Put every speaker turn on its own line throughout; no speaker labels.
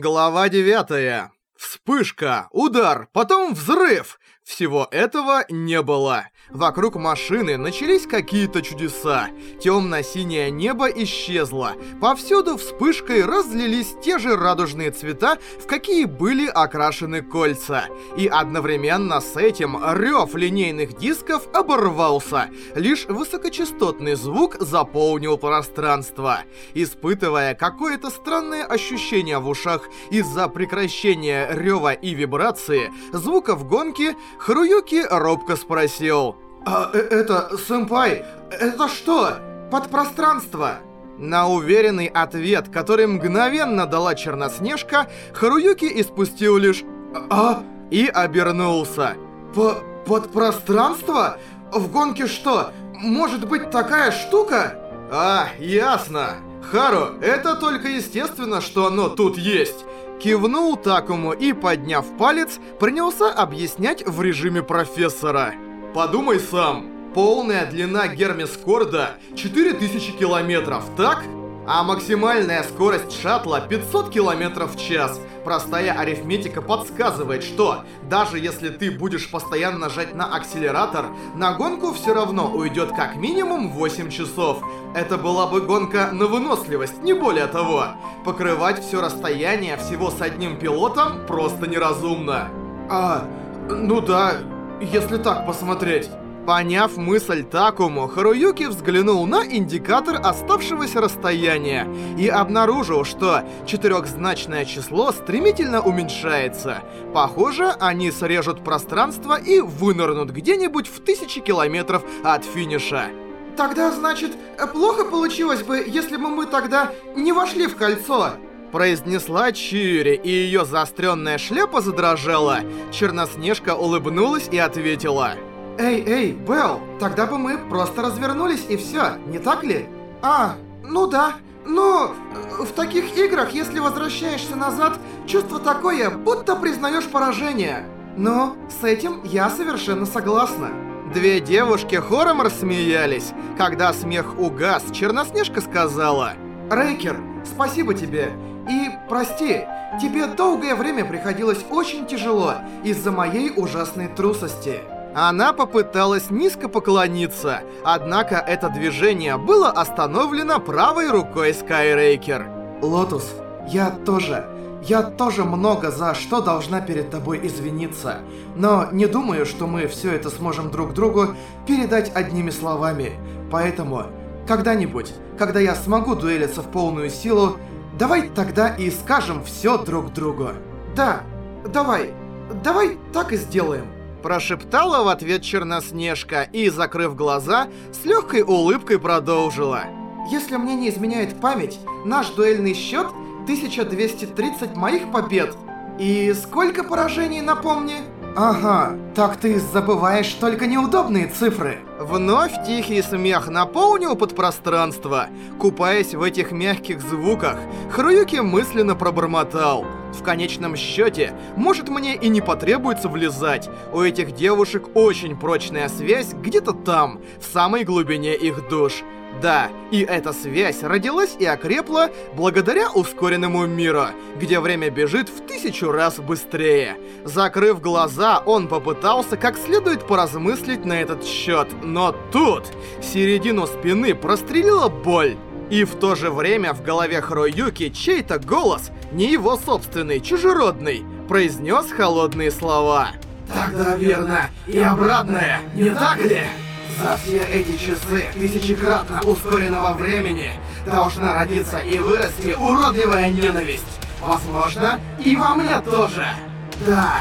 Глава 9. Вспышка, удар, потом взрыв. Всего этого не было. Вокруг машины начались какие-то чудеса. Темно-синее небо исчезло. Повсюду вспышкой разлились те же радужные цвета, в какие были окрашены кольца. И одновременно с этим рев линейных дисков оборвался. Лишь высокочастотный звук заполнил пространство. Испытывая какое-то странное ощущение в ушах из-за прекращения рева и вибрации, звука в гонке Харуюки робко спросил.
«А э, это, сэмпай, это что? Подпространство?»
На уверенный ответ, который мгновенно дала Черноснежка, Харуюки испустил лишь
«А?»
и обернулся.
П подпространство? В гонке что, может быть такая штука?
А, ясно. Хару, это только естественно, что оно тут есть. Кивнул Такому и, подняв палец, принялся объяснять в режиме профессора. Подумай сам. Полная длина Гермес-Корда 4000 километров, так? А максимальная скорость шаттла 500 километров в час. Простая арифметика подсказывает, что даже если ты будешь постоянно жать на акселератор, на гонку все равно уйдет как минимум 8 часов. Это была бы гонка на выносливость, не более того. Покрывать все расстояние всего с одним пилотом просто неразумно.
А, ну да, если так посмотреть.
Поняв мысль Такому, Харуюки взглянул на индикатор оставшегося расстояния и обнаружил, что четырехзначное число стремительно уменьшается. Похоже, они срежут пространство и вынырнут где-нибудь в тысячи километров от финиша.
Тогда, значит, плохо получилось бы, если бы мы тогда не вошли в кольцо.
Произнесла Чири, и ее заостренная шляпа задрожала. Черноснежка улыбнулась и ответила.
Эй, эй, Белл, тогда бы мы просто развернулись и все, не так ли? А, ну да. Но в таких играх, если возвращаешься назад, чувство такое, будто признаешь поражение. Но с этим я совершенно согласна.
Две девушки хором рассмеялись. Когда смех угас, Черноснежка сказала...
Рейкер, спасибо тебе. И прости, тебе долгое время приходилось очень тяжело из-за моей ужасной трусости.
Она попыталась низко поклониться, однако это движение было остановлено правой рукой Скайрейкер.
Лотус, я тоже... Я тоже много за что должна перед тобой извиниться. Но не думаю, что мы все это сможем друг другу передать одними словами. Поэтому, когда-нибудь, когда я смогу дуэлиться в полную силу, давай тогда и скажем все друг другу. Да, давай, давай так и сделаем.
Прошептала в ответ Черноснежка и, закрыв глаза, с легкой улыбкой продолжила.
Если мне не изменяет память, наш дуэльный счет 1230 моих побед. И сколько поражений, напомни? Ага, так ты забываешь только неудобные цифры.
Вновь тихий смех наполнил подпространство. Купаясь в этих мягких звуках, Харуюки мысленно пробормотал. В конечном счете, может мне и не потребуется влезать. У этих девушек очень прочная связь где-то там, в самой глубине их душ. Да, и эта связь родилась и окрепла благодаря ускоренному миру, где время бежит в тысячу раз быстрее. Закрыв глаза, он попытался как следует поразмыслить на этот счет, но тут середину спины прострелила боль. И в то же время в голове Хроюки чей-то голос, не его собственный, чужеродный, произнес холодные слова.
Тогда верно и обратное, не так ли? За все эти часы тысячекратно ускоренного времени должна родиться и вырасти уродливая ненависть. Возможно, и во мне тоже. Да,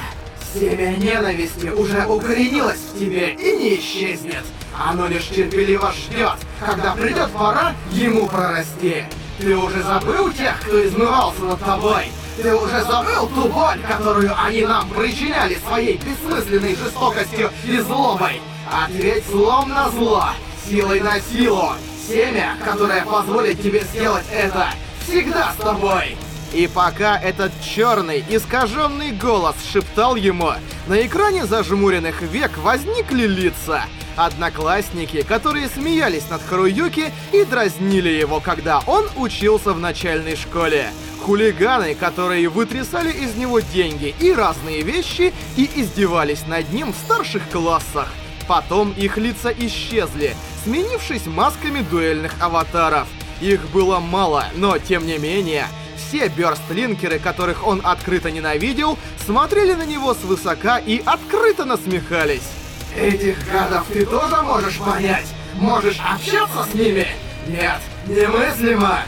семя ненависти уже укоренилось в тебе и не исчезнет. Оно лишь терпеливо ждет, когда придет пора ему прорасти. Ты уже забыл тех, кто измывался над тобой? Ты уже забыл ту боль, которую они нам причиняли своей бессмысленной жестокостью и злобой? Ответь злом на зло, силой на силу. Семя, которое позволит тебе сделать это, всегда с тобой.
И пока этот черный, искаженный голос шептал ему, на экране зажмуренных век возникли лица. Одноклассники, которые смеялись над Харуюки и дразнили его, когда он учился в начальной школе. Хулиганы, которые вытрясали из него деньги и разные вещи и издевались над ним в старших классах. Потом их лица исчезли, сменившись масками дуэльных аватаров. Их было мало, но тем не менее, все бёрстлинкеры, которых он открыто ненавидел, смотрели на него свысока и открыто насмехались.
Этих гадов ты тоже можешь понять? Можешь общаться с ними? Нет, немыслимо!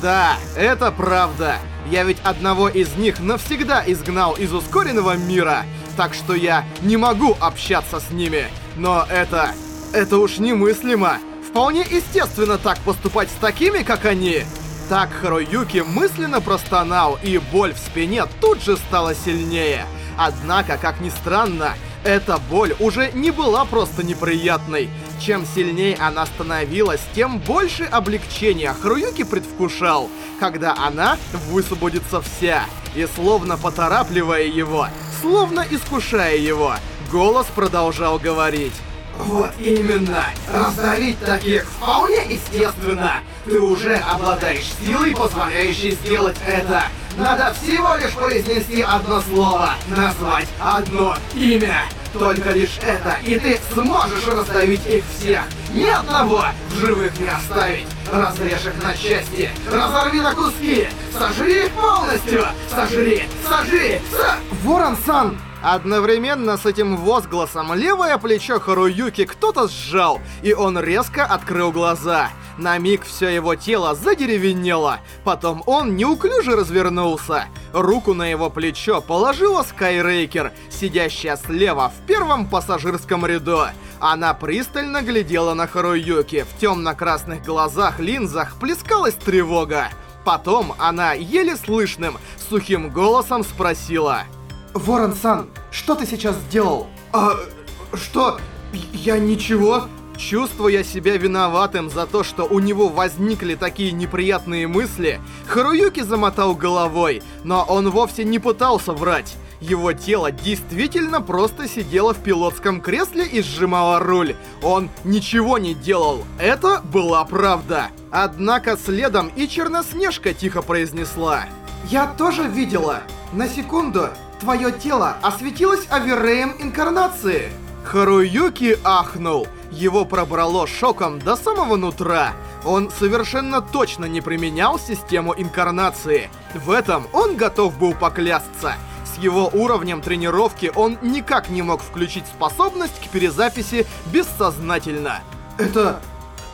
Да, это правда. Я ведь одного из них навсегда изгнал из ускоренного мира, так что я не могу общаться с ними. Но это... это уж немыслимо. Вполне естественно так поступать с такими, как они. Так Харуюки мысленно простонал, и боль в спине тут же стала сильнее. Однако, как ни странно, эта боль уже не была просто неприятной. Чем сильнее она становилась, тем больше облегчения Харуюки предвкушал, когда она высвободится вся. И словно поторапливая его, словно искушая его, голос продолжал говорить.
Вот именно. Раздавить таких вполне естественно. Ты уже обладаешь силой, позволяющей сделать это. Надо всего лишь произнести одно слово, назвать одно имя. Только лишь это, и ты сможешь раздавить их всех. Ни одного в живых не оставить. Разрежь их на части, разорви на куски, сожри их полностью, сожри, сожри, са...
Ворон-сан!
Одновременно с этим возгласом левое плечо Харуюки кто-то сжал, и он резко открыл глаза. На миг все его тело задеревенело, потом он неуклюже развернулся. Руку на его плечо положила Скайрейкер, сидящая слева в первом пассажирском ряду. Она пристально глядела на Харуюки, в темно-красных глазах-линзах плескалась тревога. Потом она еле слышным, сухим голосом спросила...
Ворон-сан, что ты сейчас сделал?
А, что? Я ничего? Чувствуя себя виноватым за то, что у него возникли такие неприятные мысли, Харуюки замотал головой, но он вовсе не пытался врать. Его тело действительно просто сидело в пилотском кресле и сжимало руль. Он ничего не делал. Это была правда. Однако следом и Черноснежка тихо произнесла.
Я тоже видела. На секунду твое тело осветилось оверреем инкарнации.
Харуюки ахнул. Его пробрало шоком до самого нутра. Он совершенно точно не применял систему инкарнации. В этом он готов был поклясться. С его уровнем тренировки он никак не мог включить способность к перезаписи бессознательно.
Это...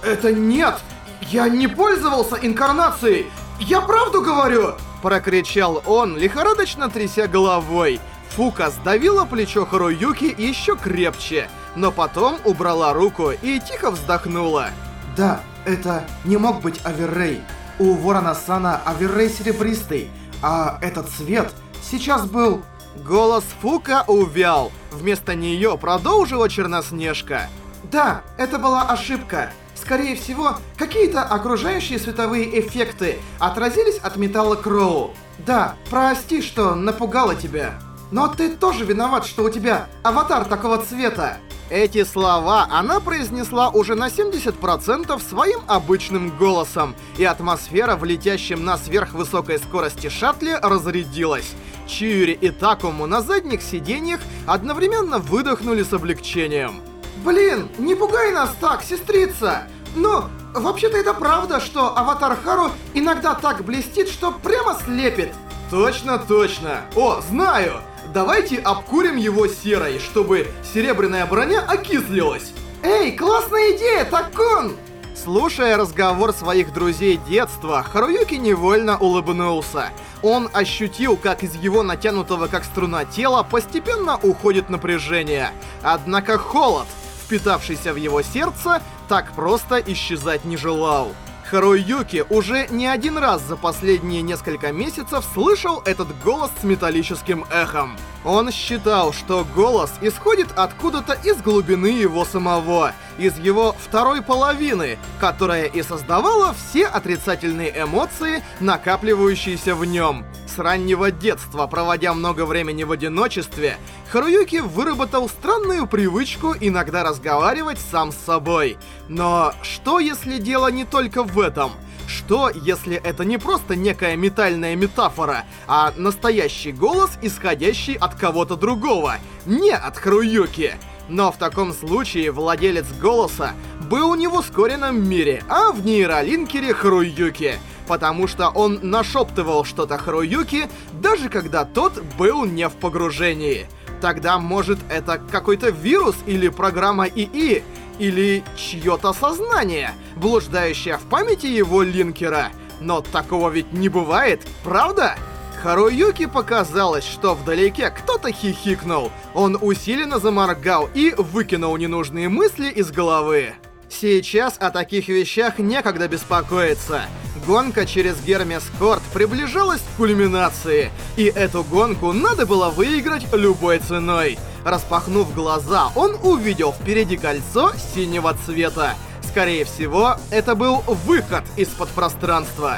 это нет! Я не пользовался инкарнацией! Я правду говорю!
Прокричал он, лихорадочно тряся головой. Фука сдавила плечо Харуюки еще крепче, но потом убрала руку и тихо вздохнула.
Да, это не мог быть Аверрей. У Ворона Сана Аверрей серебристый, а этот цвет сейчас был...
Голос Фука увял. Вместо нее продолжила Черноснежка.
Да, это была ошибка. Скорее всего, какие-то окружающие световые эффекты отразились от металла Кроу. Да, прости, что напугала тебя. Но ты тоже виноват, что у тебя аватар такого цвета.
Эти слова она произнесла уже на 70% своим обычным голосом, и атмосфера в летящем на сверхвысокой скорости шаттле разрядилась. Чиури и Такому на задних сиденьях одновременно выдохнули с облегчением.
Блин, не пугай нас так, сестрица! Но, вообще-то это правда, что аватар Хару иногда так блестит, что прямо слепит.
Точно, точно. О, знаю! Давайте обкурим его серой, чтобы серебряная броня окислилась.
Эй, классная идея, Такун!
Слушая разговор своих друзей детства, Харуюки невольно улыбнулся. Он ощутил, как из его натянутого как струна тела постепенно уходит напряжение. Однако холод, впитавшийся в его сердце, так просто исчезать не желал. Харуюки уже не один раз за последние несколько месяцев слышал этот голос с металлическим эхом. Он считал, что голос исходит откуда-то из глубины его самого, из его второй половины, которая и создавала все отрицательные эмоции, накапливающиеся в нем. С раннего детства, проводя много времени в одиночестве, Харуюки выработал странную привычку иногда разговаривать сам с собой. Но что если дело не только в этом? Что, если это не просто некая метальная метафора, а настоящий голос, исходящий от кого-то другого, не от Харуюки? Но в таком случае владелец голоса был не в ускоренном мире, а в нейролинкере Харуюки, потому что он нашептывал что-то Харуюки, даже когда тот был не в погружении. Тогда, может, это какой-то вирус или программа ИИ, или чье-то сознание, блуждающее в памяти его линкера. Но такого ведь не бывает, правда? Харуюки показалось, что вдалеке кто-то хихикнул. Он усиленно заморгал и выкинул ненужные мысли из головы. Сейчас о таких вещах некогда беспокоиться. Гонка через Гермес Корт приближалась к кульминации, и эту гонку надо было выиграть любой ценой. Распахнув глаза, он увидел впереди кольцо синего цвета. Скорее всего, это был выход из-под пространства.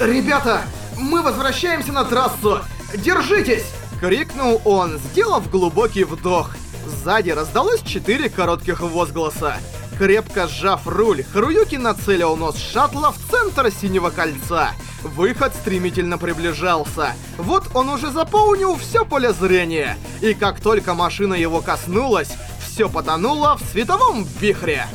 «Ребята, мы возвращаемся на трассу! Держитесь!»
Крикнул он, сделав глубокий вдох. Сзади раздалось четыре коротких возгласа. Крепко сжав руль, Харуюки нацелил нос шаттла в центр синего кольца. Выход стремительно приближался. Вот он уже заполнил все поле зрения. И как только машина его коснулась, все потонуло в световом вихре.